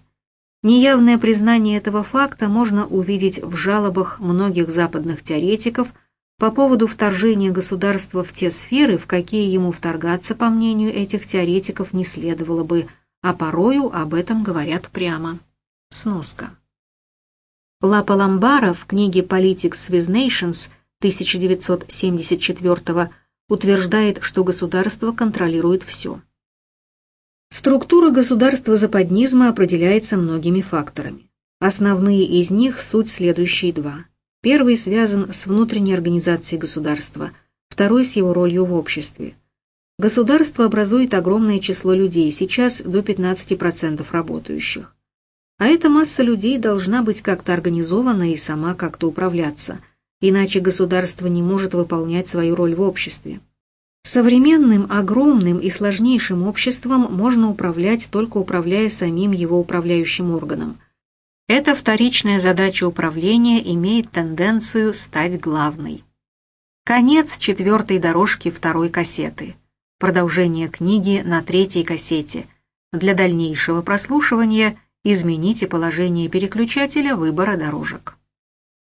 S1: Неявное признание этого факта можно увидеть в жалобах многих западных теоретиков – по поводу вторжения государства в те сферы, в какие ему вторгаться, по мнению этих теоретиков, не следовало бы, а порою об этом говорят прямо. Сноска. Лапа Ламбара в книге «Politics with Nations» 1974 утверждает, что государство контролирует все. Структура государства западнизма определяется многими факторами. Основные из них суть следующие два – Первый связан с внутренней организацией государства, второй с его ролью в обществе. Государство образует огромное число людей, сейчас до 15% работающих. А эта масса людей должна быть как-то организована и сама как-то управляться, иначе государство не может выполнять свою роль в обществе. Современным, огромным и сложнейшим обществом можно управлять, только управляя самим его управляющим органом – эта вторичная задача управления имеет тенденцию стать главной. Конец четвертой дорожки второй кассеты. Продолжение книги на третьей кассете. Для дальнейшего прослушивания измените положение переключателя выбора дорожек.